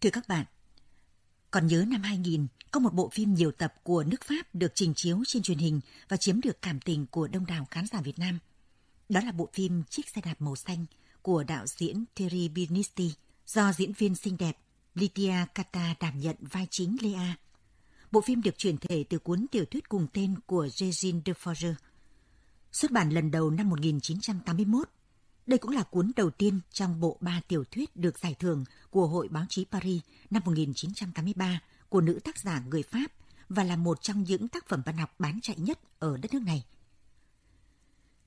Thưa các bạn, còn nhớ năm 2000, có một bộ phim nhiều tập của nước Pháp được trình chiếu trên truyền hình và chiếm được cảm tình của đông đảo khán giả Việt Nam. Đó là bộ phim Chiếc xe đạp màu xanh của đạo diễn Thierry Binisti do diễn viên xinh đẹp Lydia Kata đảm nhận vai chính Lea. Bộ phim được chuyển thể từ cuốn tiểu thuyết cùng tên của Regine Deforger. Xuất bản lần đầu năm 1981, đây cũng là cuốn đầu tiên trong bộ ba tiểu thuyết được giải thưởng của Hội báo chí Paris năm 1983 của nữ tác giả người Pháp và là một trong những tác phẩm văn học bán chạy nhất ở đất nước này.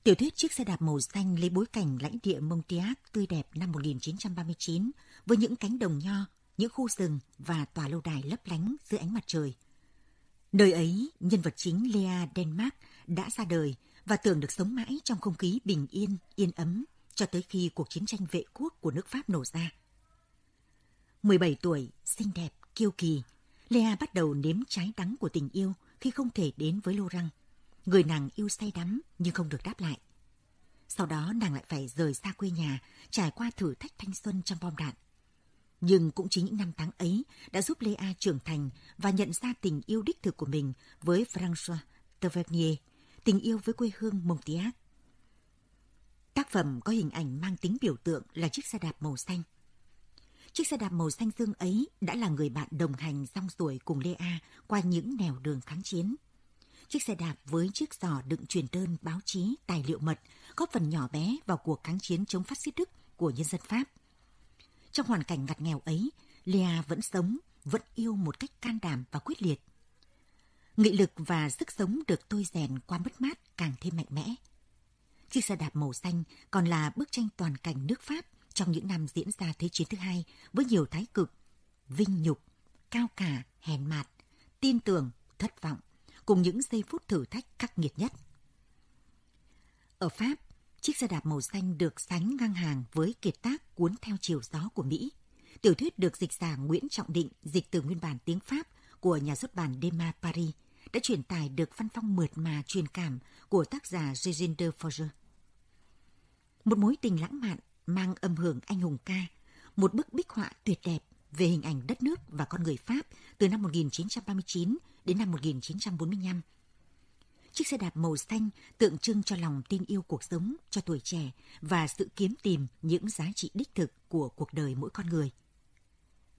Tiểu thuyết Chiếc xe đạp màu xanh lấy bối cảnh lãnh địa Montiac tươi đẹp năm 1939 với những cánh đồng nho, những khu rừng và tòa lâu đài lấp lánh dưới ánh mặt trời. Nơi ấy, nhân vật chính Lea Denmark đã ra đời và tưởng được sống mãi trong không khí bình yên, yên ấm cho tới khi cuộc chiến tranh vệ quốc của nước Pháp nổ ra. 17 tuổi, xinh đẹp, kiêu kỳ, Lea bắt đầu nếm trái đắng của tình yêu khi không thể đến với Laurent. Người nàng yêu say đắm nhưng không được đáp lại. Sau đó nàng lại phải rời xa quê nhà, trải qua thử thách thanh xuân trong bom đạn. Nhưng cũng chính những năm tháng ấy đã giúp Lea trưởng thành và nhận ra tình yêu đích thực của mình với François Tavernier, tình yêu với quê hương Montiac. Tác phẩm có hình ảnh mang tính biểu tượng là chiếc xe đạp màu xanh. Chiếc xe đạp màu xanh dương ấy đã là người bạn đồng hành rong ruổi cùng Lea qua những nẻo đường kháng chiến. Chiếc xe đạp với chiếc giỏ đựng truyền đơn, báo chí, tài liệu mật góp phần nhỏ bé vào cuộc kháng chiến chống phát xít Đức của nhân dân Pháp. Trong hoàn cảnh ngặt nghèo ấy, Lea vẫn sống, vẫn yêu một cách can đảm và quyết liệt. Nghị lực và sức sống được tôi rèn qua mất mát càng thêm mạnh mẽ. Chiếc xe đạp màu xanh còn là bức tranh toàn cảnh nước Pháp trong những năm diễn ra Thế chiến thứ hai với nhiều thái cực, vinh nhục, cao cả, hèn mạt, tin tưởng, thất vọng, cùng những giây phút thử thách khắc nghiệt nhất. Ở Pháp, chiếc xe đạp màu xanh được sánh ngang hàng với kiệt tác cuốn theo chiều gió của Mỹ. Tiểu thuyết được dịch giả Nguyễn Trọng Định dịch từ nguyên bản tiếng Pháp của nhà xuất bản Dema Paris đã truyền tải được văn phong mượt mà truyền cảm của tác giả Regine de Forger. Một mối tình lãng mạn mang âm hưởng anh hùng ca, một bức bích họa tuyệt đẹp về hình ảnh đất nước và con người Pháp từ năm 1939 đến năm 1945. Chiếc xe đạp màu xanh tượng trưng cho lòng tin yêu cuộc sống, cho tuổi trẻ và sự kiếm tìm những giá trị đích thực của cuộc đời mỗi con người.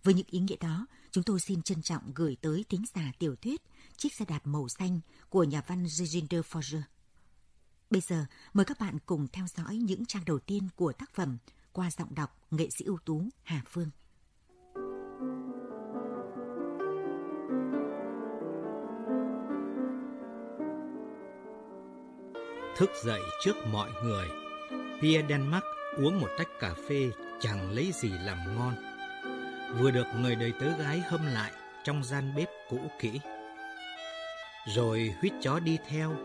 Với những ý nghĩa đó, chúng tôi xin trân trọng gửi tới thính giả tiểu thuyết Chiếc xe đạp màu xanh của nhà văn Reginder Forger. Bây giờ, mời các bạn cùng theo dõi những trang đầu tiên của tác phẩm qua giọng đọc nghệ sĩ ưu tú Hà Phương. Thức dậy trước mọi người, Pierre Denmark uống một tách cà phê chẳng lấy gì làm ngon. Vừa được người đầy tớ gái hâm lại trong gian bếp cũ kỹ. Rồi huyết chó đi theo,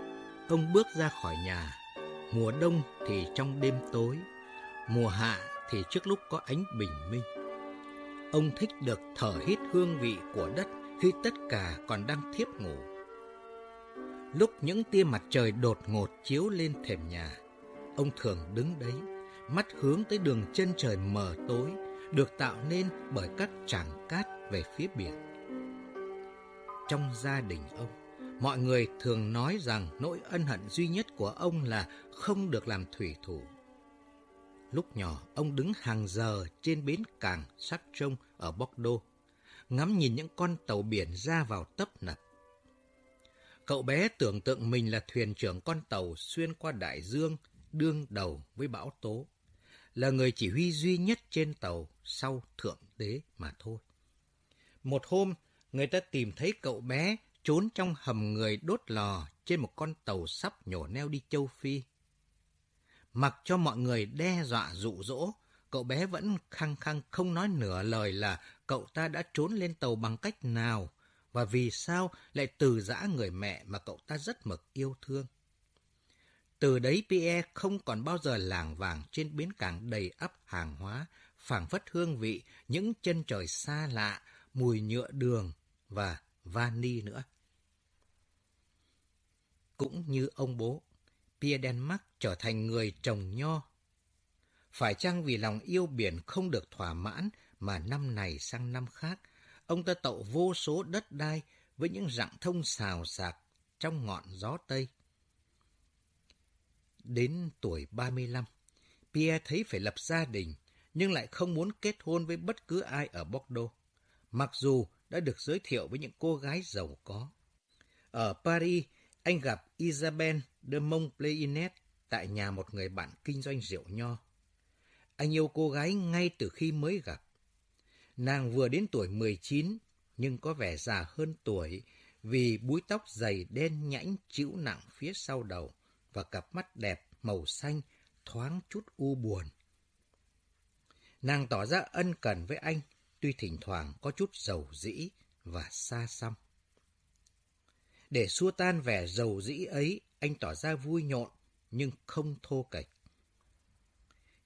ông bước ra khỏi nhà. Mùa đông thì trong đêm tối, mùa hạ thì trước lúc có ánh bình minh. Ông thích được thở hít hương vị của đất khi tất cả còn đang thiếp ngủ. Lúc những tia mặt trời đột ngột chiếu lên thềm nhà, ông thường đứng đấy, mắt hướng tới đường chân trời mờ tối, được tạo nên bởi các tràng cát về phía biển. Trong gia đình ông, mọi người thường nói rằng nỗi ân hận duy nhất của ông là không được làm thủy thủ. Lúc nhỏ, ông đứng hàng giờ trên bến cảng sắc trông ở Bordeaux, ngắm nhìn những con tàu biển ra vào tấp nập. Cậu bé tưởng tượng mình là thuyền trưởng con tàu xuyên qua đại dương, đương đầu với bão tố. Là người chỉ huy duy nhất trên tàu sau thượng đế mà thôi. Một hôm, người ta tìm thấy cậu bé trốn trong hầm người đốt lò trên một con tàu sắp nhổ neo đi châu Phi. Mặc cho mọi người đe dọa dụ dỗ, cậu bé vẫn khăng khăng không nói nửa lời là cậu ta đã trốn lên tàu bằng cách nào và vì sao lại từ giã người mẹ mà cậu ta rất mực yêu thương. Từ đấy Pierre không còn bao giờ làng vàng trên bến cảng đầy ắp hàng hóa, phảng phất hương vị những chân trời xa lạ, mùi nhựa đường và vani nữa. Cũng như ông bố, Pierre Denmark trở thành người trồng nho. Phải chăng vì lòng yêu biển không được thỏa mãn mà năm này sang năm khác, ông ta tậu vô số đất đai với những rặng thông xào xạc trong ngọn gió Tây. Đến tuổi 35, Pierre thấy phải lập gia đình, nhưng lại không muốn kết hôn với bất cứ ai ở Bordeaux, mặc dù đã được giới thiệu với những cô gái giàu có. Ở Paris, anh gặp Isabelle de Montpleinet tại nhà một người bạn kinh doanh rượu nho. Anh yêu cô gái ngay từ khi mới gặp. Nàng vừa đến tuổi 19 nhưng có vẻ già hơn tuổi vì búi tóc dày đen nhãnh chịu nặng phía sau đầu và cặp mắt đẹp màu xanh thoáng chút u buồn. Nàng tỏ ra ân cần với anh, tuy thỉnh thoảng có chút dầu dĩ và xa xăm. Để xua tan vẻ dầu dĩ ấy, anh tỏ ra vui nhộn, nhưng không thô kệch.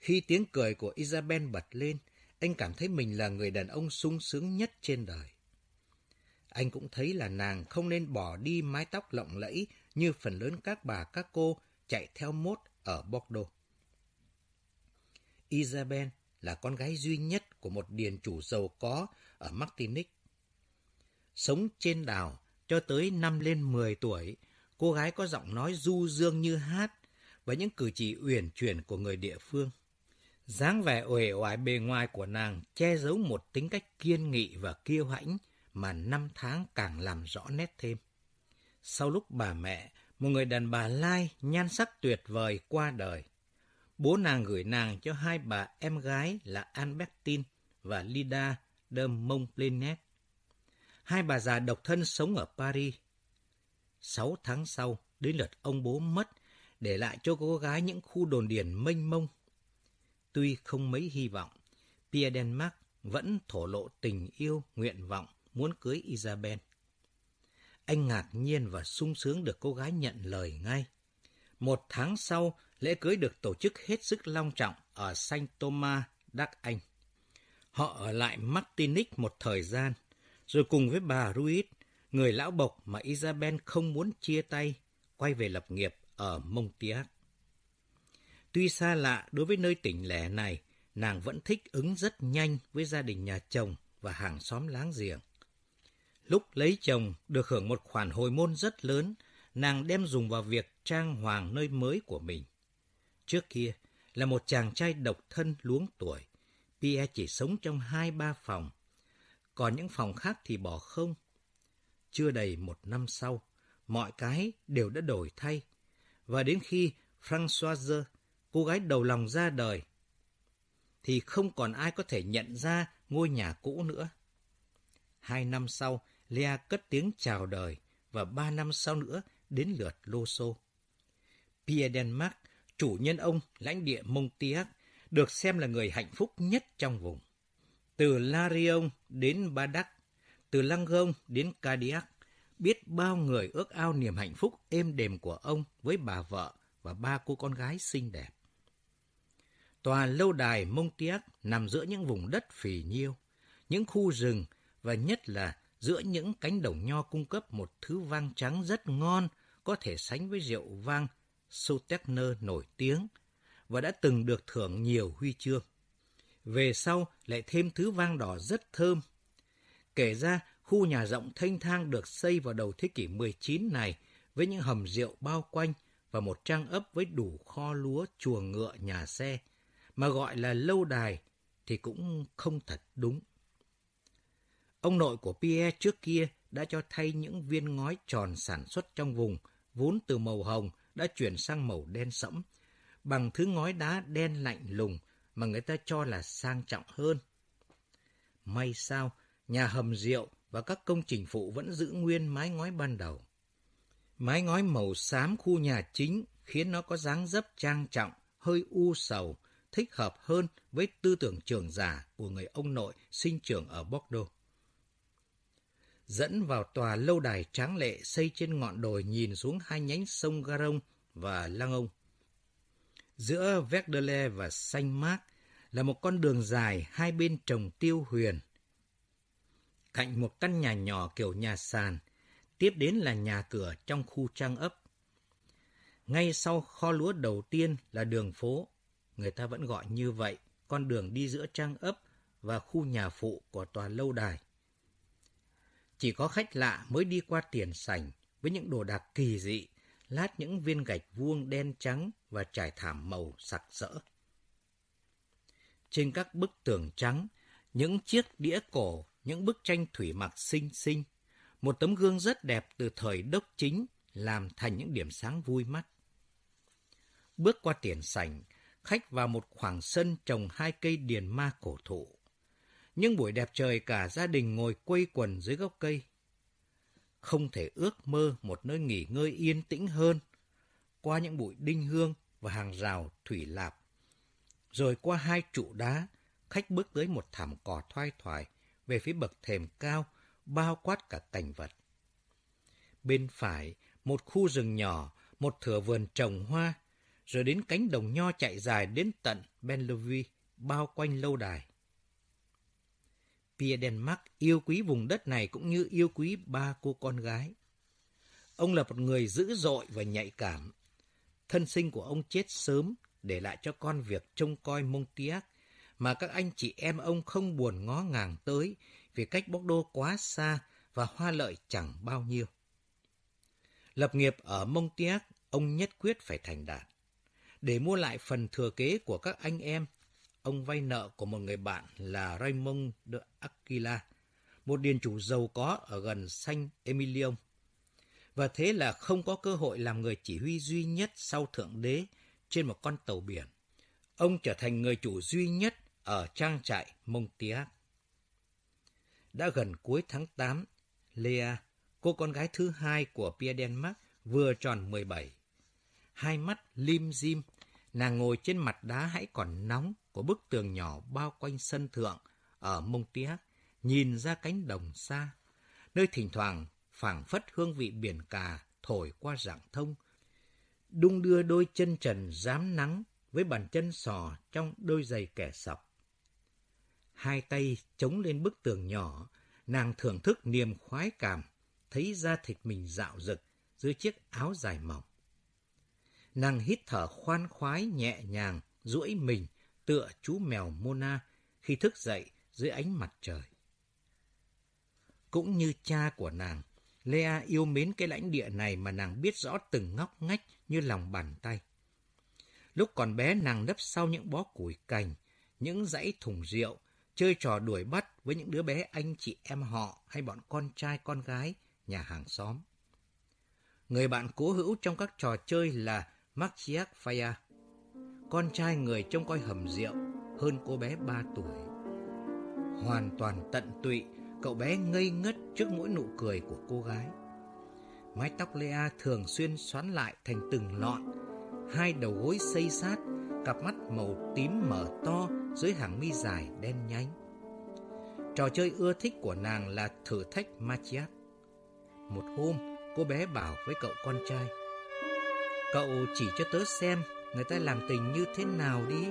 Khi tiếng cười của Isabel bật lên, anh cảm thấy mình là người đàn ông sung sướng nhất trên đời. Anh cũng thấy là nàng không nên bỏ đi mái tóc lộng lẫy như phần lớn các bà các cô chạy theo mốt ở Bordeaux. Isabel là con gái duy nhất của một điền chủ giàu có ở Martinique. Sống trên đảo cho tới năm lên 10 tuổi, cô gái có giọng nói du dương như hát và những cử chỉ uyển chuyển của người địa phương. dáng vẻ uể oải bề ngoài của nàng che giấu một tính cách kiên nghị và kiêu hãnh mà năm tháng càng làm rõ nét thêm. Sau lúc bà mẹ, một người đàn bà lai nhan sắc tuyệt vời qua đời, bố nàng gửi nàng cho hai bà em gái là Albertine và Lida de Montplenet. Hai bà già độc thân sống ở Paris. Sáu tháng sau, đến lượt ông bố mất, để lại cho cô gái những khu đồn điền mênh mông. Tuy không mấy hy vọng, Pierre Denmark vẫn thổ lộ tình yêu, nguyện vọng muốn cưới Isabel. Anh ngạc nhiên và sung sướng được cô gái nhận lời ngay. Một tháng sau, lễ cưới được tổ chức hết sức long trọng ở Saint Thomas, Đắc Anh. Họ ở lại Martinique một thời gian, rồi cùng với bà Ruiz, người lão bộc mà Isabel không muốn chia tay, quay về lập nghiệp ở Montiac. Tuy xa lạ đối với nơi tỉnh lẻ này, nàng vẫn thích ứng rất nhanh với gia đình nhà chồng và hàng xóm láng giềng. Lúc lấy chồng được hưởng một khoản hồi môn rất lớn, nàng đem dùng vào việc trang hoàng nơi mới của mình. Trước kia, là một chàng trai độc thân luống tuổi, Pierre chỉ sống trong hai ba phòng, còn những phòng khác thì bỏ không. Chưa đầy một năm sau, mọi cái đều đã đổi thay, và đến khi Françoise, cô gái đầu lòng ra đời, thì không còn ai có thể nhận ra ngôi nhà cũ nữa. Hai năm sau, Lea cất tiếng chào đời, và ba năm sau nữa đến lượt Lô Xô. Pierre Denmark, chủ nhân ông lãnh địa Montiac, được xem là người hạnh phúc nhất trong vùng. Từ Larion đến Badac, từ Langon đến Cadiac biết bao người ước ao niềm hạnh phúc êm đềm của ông với bà vợ và ba cô con gái xinh đẹp. Tòa lâu đài Montiac nằm giữa những vùng đất phì nhiêu, những khu rừng và nhất là giữa những cánh đồng nho cung cấp một thứ vang trắng rất ngon, có thể sánh với rượu vang Sauterner nổi tiếng và đã từng được thưởng nhiều huy chương. Về sau lại thêm thứ vang đỏ rất thơm. Kể ra, khu nhà rộng thanh thang được xây vào đầu thế kỷ 19 này với những hầm rượu bao quanh và một trang ấp với đủ kho lúa, chuồng ngựa, nhà xe, mà gọi là lâu đài thì cũng không thật đúng. Ông nội của Pierre trước kia đã cho thay những viên ngói tròn sản xuất trong vùng, vốn từ màu hồng đã chuyển sang màu đen sẫm, bằng thứ ngói đá đen lạnh lùng mà người ta cho là sang trọng hơn. May sao, nhà hầm rượu và các công trình phụ vẫn giữ nguyên mái ngói ban đầu. Mái ngói màu xám khu nhà chính khiến nó có dáng dấp trang trọng, hơi u sầu, thích hợp hơn với tư tưởng trường giả của người ông nội sinh trưởng ở Bordeaux dẫn vào tòa lâu đài tráng lệ xây trên ngọn đồi nhìn xuống hai nhánh sông Garong và Langông. Giữa Verdele và Saint Marc là một con đường dài hai bên trồng tiêu huyền. Cạnh một căn nhà nhỏ kiểu nhà sàn, tiếp đến là nhà cửa trong khu trang ấp. Ngay sau kho lúa đầu tiên là đường phố, người ta vẫn gọi như vậy, con đường đi giữa trang ấp và khu nhà phụ của tòa lâu đài. Chỉ có khách lạ mới đi qua tiền sảnh với những đồ đạc kỳ dị, lát những viên gạch vuông đen trắng và trải thảm màu sặc sỡ. Trên các bức tường trắng, những chiếc đĩa cổ, những bức tranh thủy mặc xinh xinh, một tấm gương rất đẹp từ thời đốc chính làm thành những điểm sáng vui mắt. Bước qua tiền sảnh, khách vào một khoảng sân trồng hai cây điền ma cổ thụ. Nhưng buổi đẹp trời cả gia đình ngồi quây quần dưới gốc cây. Không thể ước mơ một nơi nghỉ ngơi yên tĩnh hơn, qua những bụi đinh hương và hàng rào thủy lạp. Rồi qua hai trụ đá, khách bước tới một thảm cỏ thoai thoải về phía bậc thềm cao, bao quát cả cảnh vật. Bên phải, một khu rừng nhỏ, một thửa vườn trồng hoa, rồi đến cánh đồng nho chạy dài đến tận Benlevi, bao quanh lâu đài. Pierre Denmark yêu quý vùng đất này cũng như yêu quý ba cô con gái. Ông là một người dữ dội và nhạy cảm. Thân sinh của ông chết sớm, để lại cho con việc trông coi Montiac, mà các anh chị em ông không buồn ngó ngàng tới vì cách Bordeaux đô quá xa và hoa lợi chẳng bao nhiêu. Lập nghiệp ở Montiac, ông nhất quyết phải thành đạt. Để mua lại phần thừa kế của các anh em, ông vay nợ của một người bạn là Raymond de Aquila, một điền chủ giàu có ở gần Saint Emilion. Và thế là không có cơ hội làm người chỉ huy duy nhất sau Thượng Đế trên một con tàu biển. Ông trở thành người chủ duy nhất ở trang trại Montiac. Đã gần cuối tháng 8, Lea, cô con gái thứ hai của Pierre Denmark, vừa tròn 17. Hai mắt lim dim, nàng ngồi trên mặt đá hãy còn nóng của bức tường nhỏ bao quanh sân thượng ở mông tía nhìn ra cánh đồng xa, nơi thỉnh thoảng phảng phất hương vị biển cà thổi qua rạng thông, đung đưa đôi chân trần dám nắng với bàn chân sò trong đôi giày kẻ sọc. Hai tay chống lên bức tường nhỏ, nàng thưởng thức niềm khoái cảm, thấy da thịt mình dạo rực dưới chiếc áo dài mỏng. Nàng hít thở khoan khoái nhẹ nhàng, duỗi mình tựa chú mèo Mona khi thức dậy dưới ánh mặt trời. Cũng như cha của nàng, Lea yêu mến cái lãnh địa này mà nàng biết rõ từng ngóc ngách như lòng bàn tay. Lúc còn bé nàng nấp sau những bó củi cành, những dãy thùng rượu, chơi trò đuổi bắt với những đứa bé anh chị em họ hay bọn con trai con gái nhà hàng xóm. Người bạn cố hữu trong các trò chơi là Maciek Faya, con trai người trông coi hầm rượu hơn cô bé 3 tuổi. Hoàn toàn tận tụy, cậu bé ngây ngất trước mỗi nụ cười của cô gái. Mái tóc Lea thường xuyên xoắn lại thành từng lọn, hai đầu gối xây sát, cặp mắt màu tím mở to dưới hàng mi dài đen nhánh. Trò chơi ưa thích của nàng là thử thách Machiac. Một hôm, cô bé bảo với cậu con trai, Cậu chỉ cho tớ xem người ta làm tình như thế nào đi.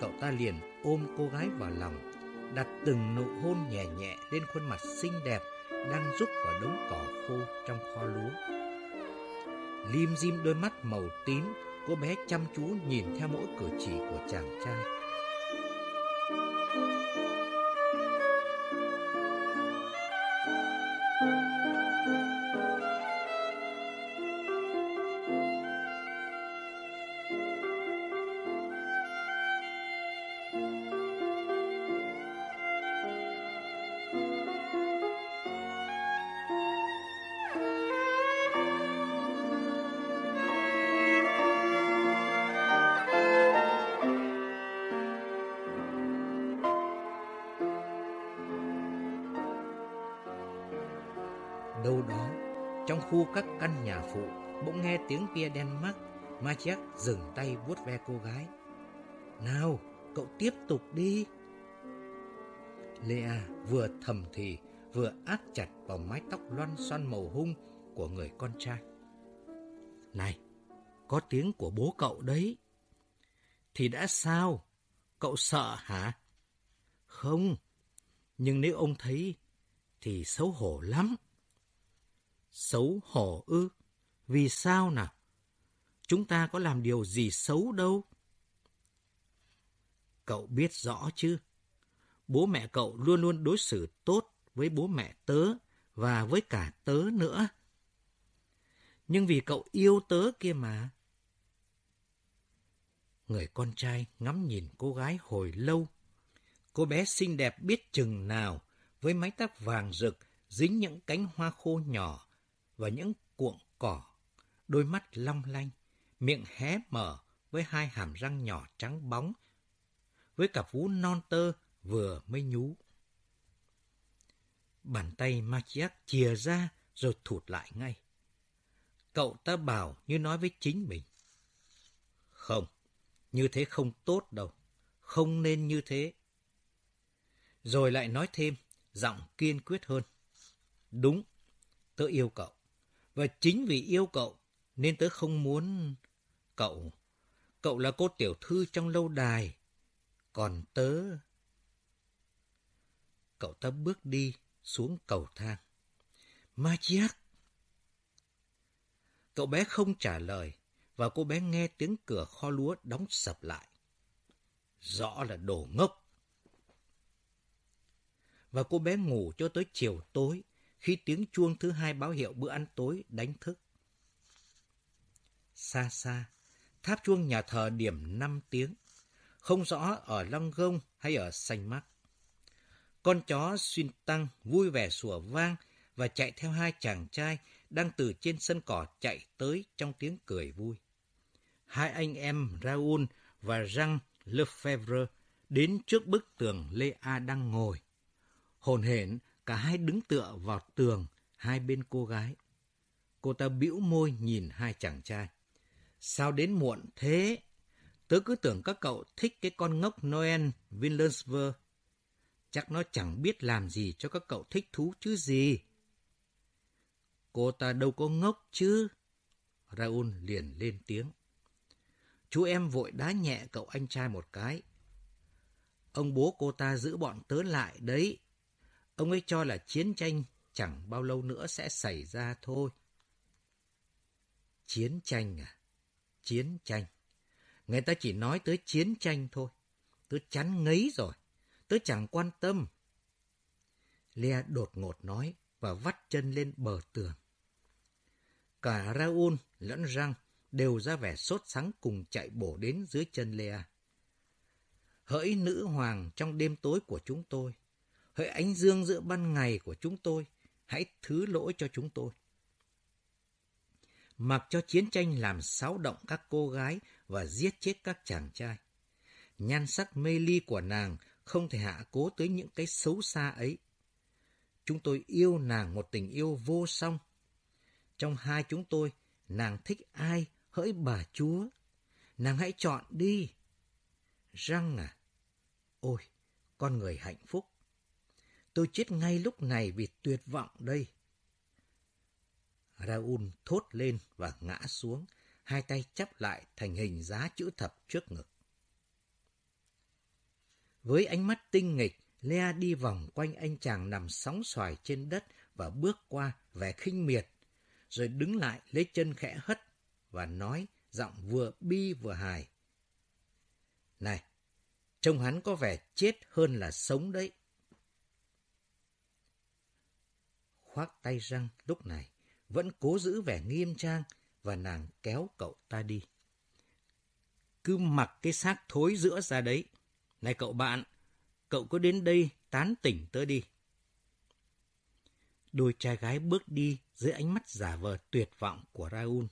Cậu ta liền ôm cô gái vào lòng, đặt từng nụ hôn nhẹ nhẹ lên khuôn mặt xinh đẹp đang rúc vào đống cỏ khô trong kho lúa. Lim dim đôi mắt màu tím, cô bé chăm chú nhìn theo mỗi cử chỉ của chàng trai. Trong khu các căn nhà phụ, bỗng nghe tiếng pia Pierre Ma Machiac dừng tay vuốt ve cô gái. Nào, cậu tiếp tục đi. Lea vừa thầm thì, vừa áp chặt vào mái tóc loan xoăn màu hung của người con trai. Này, có tiếng của bố cậu đấy. Thì đã sao? Cậu sợ hả? Không, nhưng nếu ông thấy thì xấu hổ lắm. Xấu hổ ư? Vì sao nào? Chúng ta có làm điều gì xấu đâu. Cậu biết rõ chứ, bố mẹ cậu luôn luôn đối xử tốt với bố mẹ tớ và với cả tớ nữa. Nhưng vì cậu yêu tớ kia mà. Người con trai ngắm nhìn cô gái hồi lâu. Cô bé xinh đẹp biết chừng nào với mái tóc vàng rực dính những cánh hoa khô nhỏ và những cuộn cỏ, đôi mắt long lanh, miệng hé mở với hai hàm răng nhỏ trắng bóng, với cặp vú non tơ vừa mới nhú. Bàn tay Machiac chìa ra rồi thụt lại ngay. Cậu ta bảo như nói với chính mình. Không, như thế không tốt đâu, không nên như thế. Rồi lại nói thêm, giọng kiên quyết hơn. Đúng, tớ yêu cậu. Và chính vì yêu cậu nên tớ không muốn... Cậu, cậu là cô tiểu thư trong lâu đài. Còn tớ... Cậu ta bước đi xuống cầu thang. Magic! Cậu bé không trả lời và cô bé nghe tiếng cửa kho lúa đóng sập lại. Rõ là đồ ngốc. Và cô bé ngủ cho tới chiều tối khi tiếng chuông thứ hai báo hiệu bữa ăn tối đánh thức. Xa xa, tháp chuông nhà thờ điểm 5 tiếng, không rõ ở Long Gông hay ở Xanh Mắc. Con chó xuyên tăng vui vẻ sủa vang và chạy theo hai chàng trai đang từ trên sân cỏ chạy tới trong tiếng cười vui. Hai anh em Raoul và Jean Lefebvre đến trước bức tường Lê A đang ngồi. Hồn hển, cả hai đứng tựa vào tường, hai bên cô gái. Cô ta bĩu môi nhìn hai chàng trai. Sao đến muộn thế? Tớ cứ tưởng các cậu thích cái con ngốc Noel Vinlensver. Chắc nó chẳng biết làm gì cho các cậu thích thú chứ gì. Cô ta đâu có ngốc chứ. Raoul liền lên tiếng. Chú em vội đá nhẹ cậu anh trai một cái. Ông bố cô ta giữ bọn tớ lại đấy. Ông ấy cho là chiến tranh chẳng bao lâu nữa sẽ xảy ra thôi. Chiến tranh à? Chiến tranh. Người ta chỉ nói tới chiến tranh thôi. Tớ chán ngấy rồi. Tớ chẳng quan tâm. Lea đột ngột nói và vắt chân lên bờ tường. Cả Raoul lẫn Răng đều ra vẻ sốt sắng cùng chạy bổ đến dưới chân Lea. Hỡi nữ hoàng trong đêm tối của chúng tôi, hỡi ánh dương giữa ban ngày của chúng tôi, hãy thứ lỗi cho chúng tôi. Mặc cho chiến tranh làm xáo động các cô gái và giết chết các chàng trai. Nhan sắc mê ly của nàng không thể hạ cố tới những cái xấu xa ấy. Chúng tôi yêu nàng một tình yêu vô song. Trong hai chúng tôi, nàng thích ai hỡi bà chúa. Nàng hãy chọn đi. Răng à, ôi, con người hạnh phúc. Tôi chết ngay lúc này vì tuyệt vọng đây. Raoul thốt lên và ngã xuống, hai tay chắp lại thành hình giá chữ thập trước ngực. Với ánh mắt tinh nghịch, Lea đi vòng quanh anh chàng nằm sóng xoài trên đất và bước qua vẻ khinh miệt, rồi đứng lại lấy chân khẽ hất và nói giọng vừa bi vừa hài. Này, trông hắn có vẻ chết hơn là sống đấy. Khoác tay răng lúc này vẫn cố giữ vẻ nghiêm trang và nàng kéo cậu ta đi. Cứ mặc cái xác thối giữa ra đấy. Này cậu bạn, cậu cứ đến đây tán tỉnh tớ đi. Đôi trai gái bước đi dưới ánh mắt giả vờ tuyệt vọng của Raul,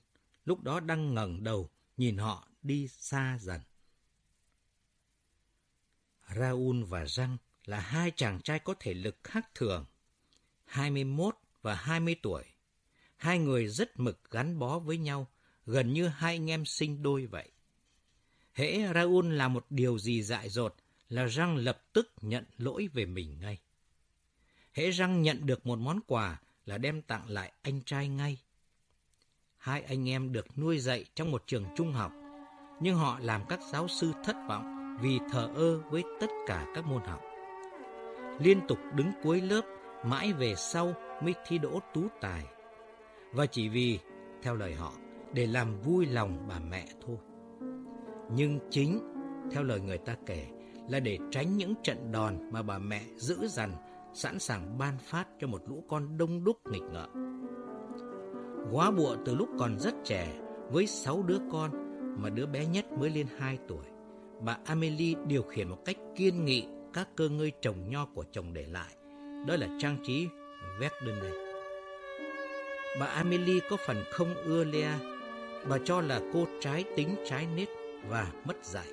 lúc đó đang ngẩng đầu nhìn họ đi xa dần. Raul và Răng là hai chàng trai có thể lực khác thường, 21 và 20 tuổi. Hai người rất mực gắn bó với nhau, gần như hai anh em sinh đôi vậy. Hễ Raoul làm một điều gì dại dột là Răng lập tức nhận lỗi về mình ngay. Hễ Răng nhận được một món quà là đem tặng lại anh trai ngay. Hai anh em được nuôi dạy trong một trường trung học, nhưng họ làm các giáo sư thất vọng vì thờ ơ với tất cả các môn học. Liên tục đứng cuối lớp, mãi về sau mới thi đỗ tú tài. Và chỉ vì, theo lời họ, để làm vui lòng bà mẹ thôi. Nhưng chính, theo lời người ta kể, là để tránh những trận đòn mà bà mẹ giữ dằn, sẵn sàng ban phát cho một lũ con đông đúc nghịch ngợm. Góa bụa từ lúc còn rất trẻ, với sáu đứa con mà đứa bé nhất mới lên hai tuổi, bà Amelie điều khiển một cách kiên nghị các cơ ngơi trồng nho của chồng để lại. Đó là trang trí Verdun này. Bà Amelie có phần không ưa Lea. Bà cho là cô trái tính, trái nết và mất dạy.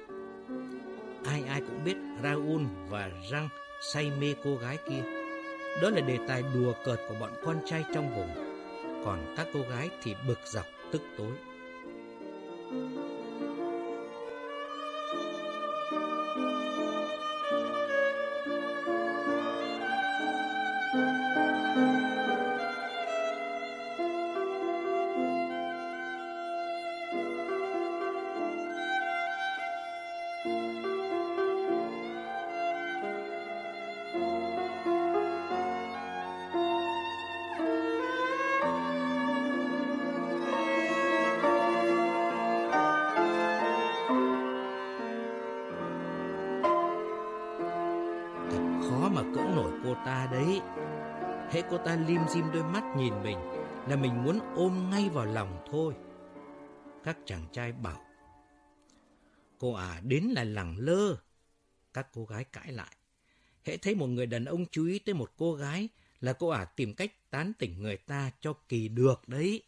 Ai ai cũng biết Raoul và răng say mê cô gái kia. Đó là đề tài đùa cợt của bọn con trai trong vùng. Còn các cô gái thì bực dọc, tức tối. Đấy, Hễ cô ta lim dim đôi mắt nhìn mình là mình muốn ôm ngay vào lòng thôi. Các chàng trai bảo. Cô à đến là lẳng lơ. Các cô gái cãi lại. Hễ thấy một người đàn ông chú ý tới một cô gái là cô ả tìm cách tán tỉnh người ta cho kỳ được đấy.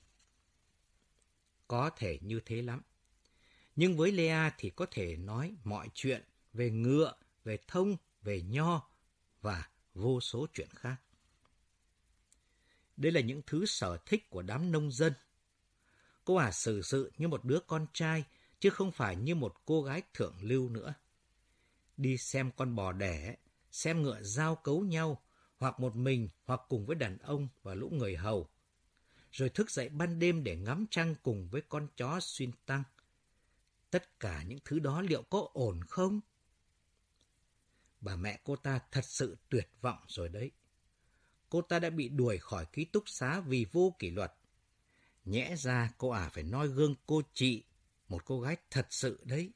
Có thể như thế lắm. Nhưng với Lea thì có thể nói mọi chuyện về ngựa, về thông, về nho và vô số chuyện khác. Đây là những thứ sở thích của đám nông dân. Cô ả xử sự như một đứa con trai, chứ không phải như một cô gái thượng lưu nữa. Đi xem con bò đẻ, xem ngựa giao cấu nhau, hoặc một mình, hoặc cùng với đàn ông và lũ người hầu. Rồi thức dậy ban đêm để ngắm trăng cùng với con chó xuyên tăng. Tất cả những thứ đó liệu có ổn không? Bà mẹ cô ta thật sự tuyệt vọng rồi đấy cô ta đã bị đuổi khỏi ký túc xá vì vô kỷ luật. Nhẽ ra cô ả à phải noi gương cô chị, một cô gái thật sự đấy.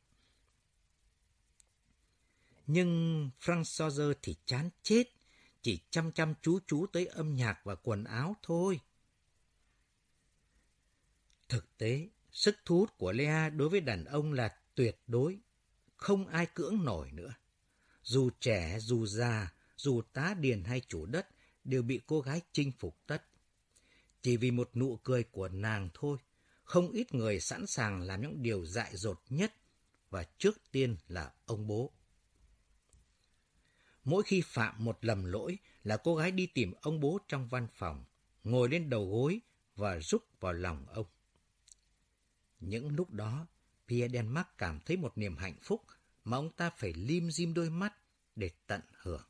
Nhưng Françoise thì chán chết, chỉ chăm chăm chú chú tới âm nhạc và quần áo thôi. Thực tế, sức thu hút của Lea đối với đàn ông là tuyệt đối, không ai cưỡng nổi nữa. Dù trẻ, dù già, dù tá điền hay chủ đất, đều bị cô gái chinh phục tất. Chỉ vì một nụ cười của nàng thôi, không ít người sẵn sàng làm những điều dại dột nhất và trước tiên là ông bố. Mỗi khi phạm một lầm lỗi là cô gái đi tìm ông bố trong văn phòng, ngồi lên đầu gối và rúc vào lòng ông. Những lúc đó, Pierre Denmark cảm thấy một niềm hạnh phúc mà ông ta phải lim dim đôi mắt để tận hưởng.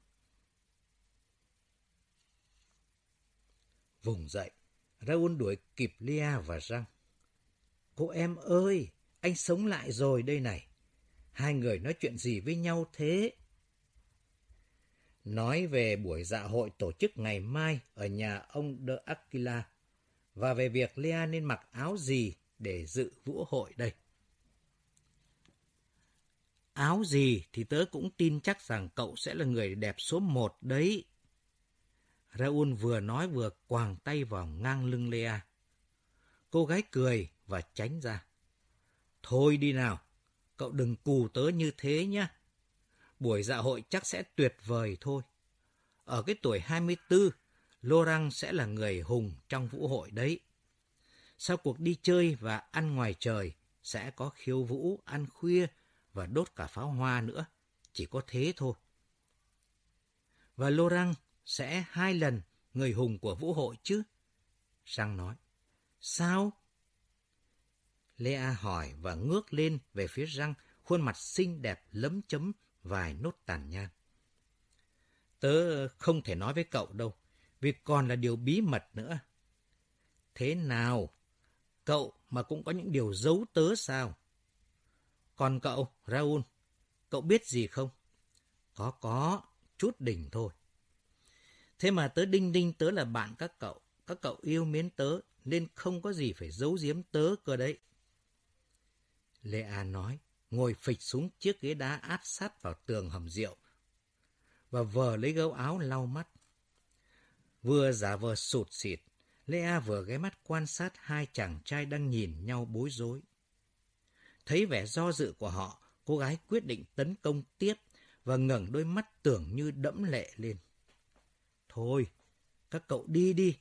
Vùng dậy, Raoul đuổi kịp Lia và Răng. Cô em ơi, anh sống lại rồi đây này. Hai người nói chuyện gì với nhau thế? Nói về buổi dạ hội tổ chức ngày mai ở nhà ông De Aquila và về việc Lea nên mặc áo gì để dự vũ hội đây. Áo gì thì tớ cũng tin chắc rằng cậu sẽ là người đẹp số một đấy. Raul vừa nói vừa quàng tay vào ngang lưng Lea. Cô gái cười và tránh ra. Thôi đi nào, cậu đừng cù tớ như thế nhé. Buổi dạ hội chắc sẽ tuyệt vời thôi. Ở cái tuổi 24, Laurent sẽ là người hùng trong vũ hội đấy. Sau cuộc đi chơi và ăn ngoài trời, sẽ có khiêu vũ, ăn khuya và đốt cả pháo hoa nữa. Chỉ có thế thôi. Và lô răng sẽ hai lần người hùng của vũ hội chứ? răng nói, sao? Lea hỏi và ngước lên về phía răng, khuôn mặt xinh đẹp lấm chấm vài nốt tàn nhang. Tớ không thể nói với cậu đâu, vì còn là điều bí mật nữa. Thế nào? Cậu mà cũng có những điều giấu tớ sao? Còn cậu, Raul, cậu biết gì không? Có có, chút đỉnh thôi. Thế mà tớ đinh đinh tớ là bạn các cậu, các cậu yêu mến tớ, nên không có gì phải giấu giếm tớ cơ đấy. Lê An nói, ngồi phịch xuống chiếc ghế đá áp sát vào tường hầm rượu và vờ lấy gấu áo lau mắt. Vừa giả vờ sụt xịt, Lea vừa ghé mắt quan sát hai chàng trai đang nhìn nhau bối rối. Thấy vẻ do dự của họ, cô gái quyết định tấn công tiếp và ngẩng đôi mắt tưởng như đẫm lệ lên. Thôi, các cậu đi đi.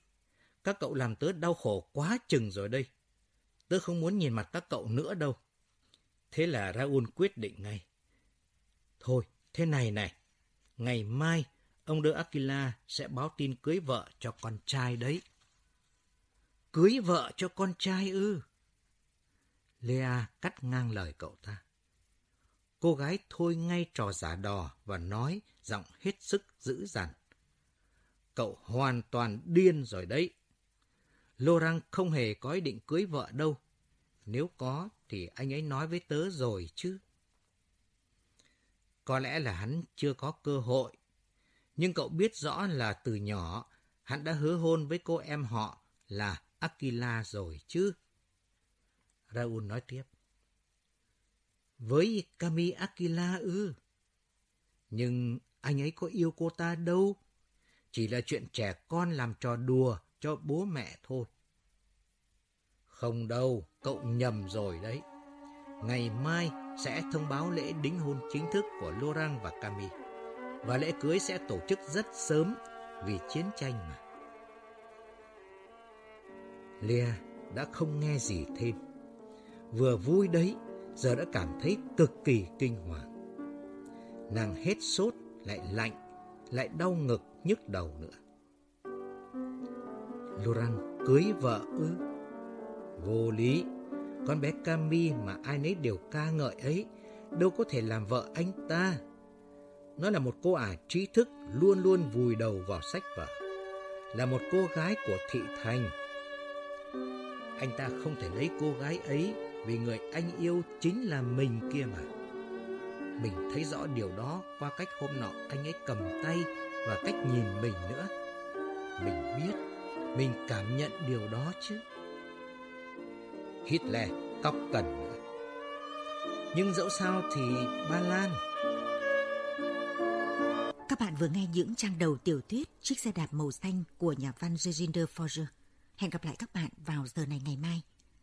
Các cậu làm tớ đau khổ quá chừng rồi đây. Tớ không muốn nhìn mặt các cậu nữa đâu. Thế là Raoul quyết định ngay. Thôi, thế này này. Ngày mai, ông Đơ Aquila sẽ báo tin cưới vợ cho con trai đấy. Cưới vợ cho con trai ư? Lea cắt ngang lời cậu ta. Cô gái thôi ngay trò giả đò và nói giọng hết sức dữ dằn. Cậu hoàn toàn điên rồi đấy. Laurent không hề có ý định cưới vợ đâu. Nếu có thì anh ấy nói với tớ rồi chứ. Có lẽ là hắn chưa có cơ hội. Nhưng cậu biết rõ là từ nhỏ, hắn đã hứa hôn với cô em họ là Aquila rồi chứ. Raul nói tiếp. Với Kami Aquila ư? Nhưng anh ấy có yêu cô ta đâu. Chỉ là chuyện trẻ con làm trò đùa cho bố mẹ thôi. Không đâu, cậu nhầm rồi đấy. Ngày mai sẽ thông báo lễ đính hôn chính thức của Laurent và Cami. Và lễ cưới sẽ tổ chức rất sớm vì chiến tranh mà. Lea đã không nghe gì thêm. Vừa vui đấy, giờ đã cảm thấy cực kỳ kinh hoàng. Nàng hết sốt, lại lạnh, lại đau ngực, nhức đầu nữa. Laurent cưới vợ ư? Vô lý, con bé Cami mà ai nấy đều ca ngợi ấy đâu có thể làm vợ anh ta. Nó là một cô ả trí thức luôn luôn vùi đầu vào sách vở. Là một cô gái của thị thành. Anh ta không thể lấy cô gái ấy vì người anh yêu chính là mình kia mà. Mình thấy rõ điều đó qua cách hôm nọ anh ấy cầm tay và cách nhìn mình nữa. Mình biết, mình cảm nhận điều đó chứ. Hitler cóc cần nữa. Nhưng dẫu sao thì Ba Lan... Các bạn vừa nghe những trang đầu tiểu thuyết Chiếc xe đạp màu xanh của nhà văn Reginder Forger. Hẹn gặp lại các bạn vào giờ này ngày mai.